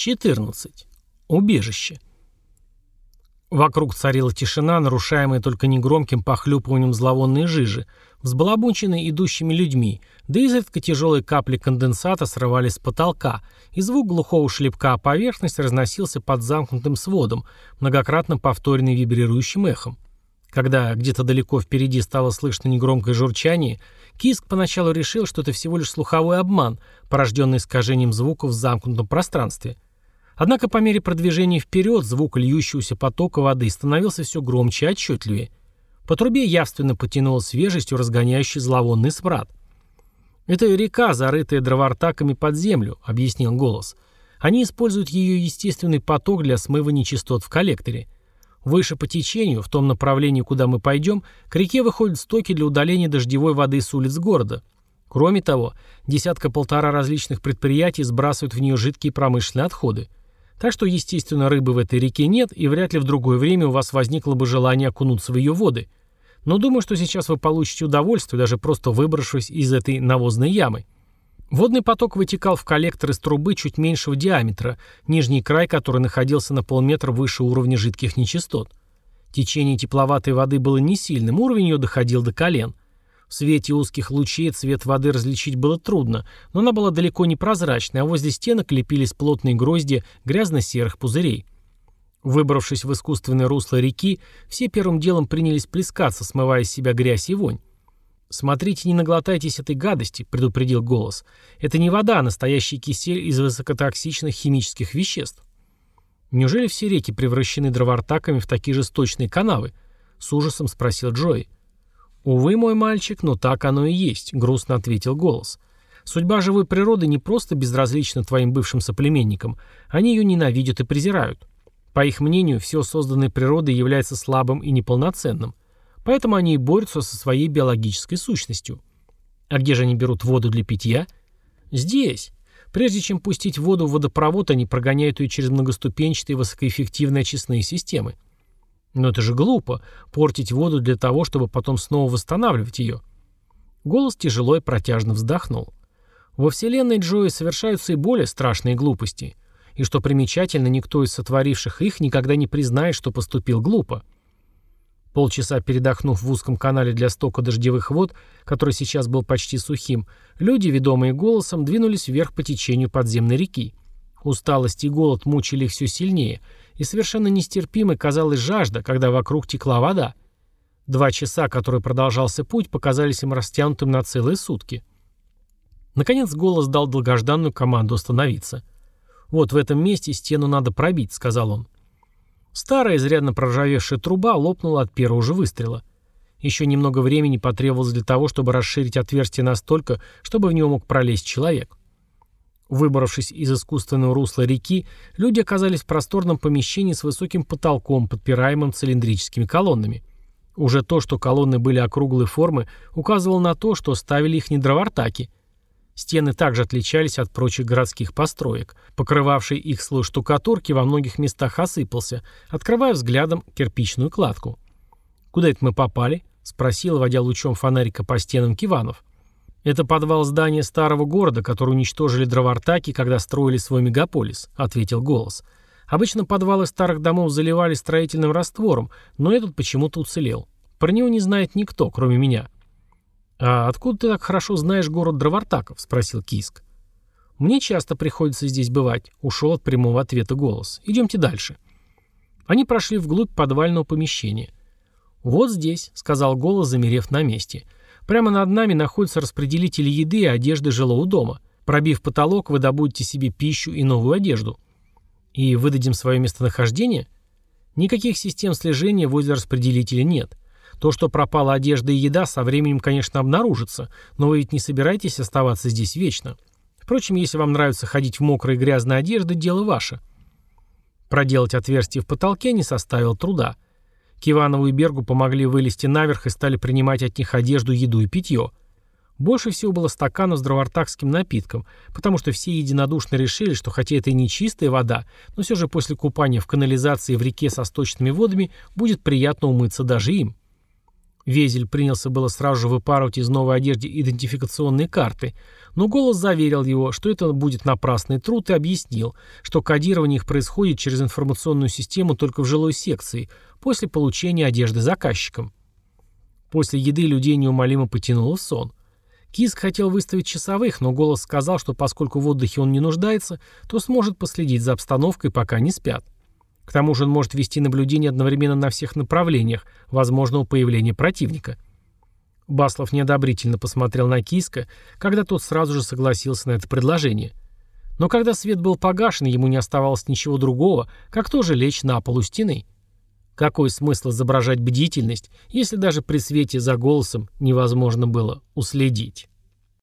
14. Убежище. Вокруг царила тишина, нарушаемая только негромким похлюпыванием зловонной жижи, взбалабунченной идущими людьми, да изредка тяжелые капли конденсата срывались с потолка, и звук глухого шлепка о поверхность разносился под замкнутым сводом, многократно повторенный вибрирующим эхом. Когда где-то далеко впереди стало слышно негромкое журчание, Киск поначалу решил, что это всего лишь слуховой обман, порожденный искажением звуков в замкнутом пространстве – Однако по мере продвижения вперед звук льющегося потока воды становился все громче и отчетливее. По трубе явственно потянуло свежестью, разгоняющий зловонный смрад. «Это река, зарытая дровартаками под землю», — объяснил голос. «Они используют ее естественный поток для смыва нечистот в коллекторе. Выше по течению, в том направлении, куда мы пойдем, к реке выходят стоки для удаления дождевой воды с улиц города. Кроме того, десятка-полтора различных предприятий сбрасывают в нее жидкие промышленные отходы. Так что, естественно, рыбы в этой реке нет, и вряд ли в другое время у вас возникло бы желание окунуться в ее воды. Но думаю, что сейчас вы получите удовольствие, даже просто выбравшись из этой навозной ямы. Водный поток вытекал в коллектор из трубы чуть меньшего диаметра, нижний край которой находился на полметра выше уровня жидких нечистот. Течение тепловатой воды было не сильным, уровень ее доходил до колен. В свете узких лучей цвет воды различить было трудно, но она была далеко не прозрачной, а возле стенок лепились плотные грозди грязно-серых пузырей. Выбравшись в искусственное русло реки, все первым делом принялись плескаться, смывая с себя грязь и вонь. «Смотрите, не наглотайтесь этой гадости», — предупредил голос. «Это не вода, а настоящий кисель из высокотоксичных химических веществ». «Неужели все реки превращены дровартаками в такие же сточные канавы?» — с ужасом спросил Джои. «Увы, мой мальчик, но так оно и есть», — грустно ответил голос. «Судьба живой природы не просто безразлична твоим бывшим соплеменникам, они ее ненавидят и презирают. По их мнению, все созданное природой является слабым и неполноценным, поэтому они и борются со своей биологической сущностью. А где же они берут воду для питья? Здесь. Прежде чем пустить воду в водопровод, они прогоняют ее через многоступенчатые высокоэффективные очистные системы. Но это же глупо, портить воду для того, чтобы потом снова восстанавливать ее. Голос тяжело и протяжно вздохнул. Во вселенной Джои совершаются и более страшные глупости. И что примечательно, никто из сотворивших их никогда не признает, что поступил глупо. Полчаса передохнув в узком канале для стока дождевых вод, который сейчас был почти сухим, люди, ведомые голосом, двинулись вверх по течению подземной реки. Усталость и голод мучили их все сильнее – и совершенно нестерпимой казалась жажда, когда вокруг текла вода. Два часа, которые продолжался путь, показались им растянутым на целые сутки. Наконец голос дал долгожданную команду остановиться. «Вот в этом месте стену надо пробить», — сказал он. Старая, изрядно проржавевшая труба лопнула от первого же выстрела. Еще немного времени потребовалось для того, чтобы расширить отверстие настолько, чтобы в него мог пролезть человек. Выбравшись из искусственного русла реки, люди оказались в просторном помещении с высоким потолком, подпираемым цилиндрическими колоннами. Уже то, что колонны были округлой формы, указывало на то, что ставили их не дровартаки. Стены также отличались от прочих городских построек. Покрывавший их слой штукатурки во многих местах осыпался, открывая взглядом кирпичную кладку. «Куда это мы попали?» — спросил, водя лучом фонарика по стенам Киванов. «Это подвал здания старого города, который уничтожили дровартаки, когда строили свой мегаполис», — ответил голос. «Обычно подвалы старых домов заливали строительным раствором, но этот почему-то уцелел. Про него не знает никто, кроме меня». «А откуда ты так хорошо знаешь город дровартаков?» — спросил Киск. «Мне часто приходится здесь бывать», — ушел от прямого ответа голос. «Идемте дальше». Они прошли вглубь подвального помещения. «Вот здесь», — сказал голос, замерев на месте, — Прямо над нами находятся распределители еды и одежды жилого дома. Пробив потолок, вы добудете себе пищу и новую одежду. И выдадим свое местонахождение? Никаких систем слежения возле распределителя нет. То, что пропала одежда и еда, со временем, конечно, обнаружится, но вы ведь не собираетесь оставаться здесь вечно. Впрочем, если вам нравится ходить в мокрой и грязной одежде, дело ваше. Проделать отверстие в потолке не составило труда – Киванову и Бергу помогли вылезти наверх и стали принимать от них одежду, еду и питье. Больше всего было стаканов с дровартакским напитком, потому что все единодушно решили, что хотя это и не чистая вода, но все же после купания в канализации в реке со сточными водами будет приятно умыться даже им. Везель принялся было сразу же выпарывать из новой одежды идентификационные карты, но голос заверил его, что это будет напрасный труд и объяснил, что кодирование их происходит через информационную систему только в жилой секции, после получения одежды заказчиком. После еды людей неумолимо потянуло в сон. Киск хотел выставить часовых, но голос сказал, что поскольку в отдыхе он не нуждается, то сможет последить за обстановкой, пока не спят. К тому же он может вести наблюдение одновременно на всех направлениях возможного появления противника. Баслов неодобрительно посмотрел на Киска, когда тот сразу же согласился на это предложение. Но когда свет был погашен, ему не оставалось ничего другого, как тоже лечь на полу стены. Какой смысл изображать бдительность, если даже при свете за голосом невозможно было уследить?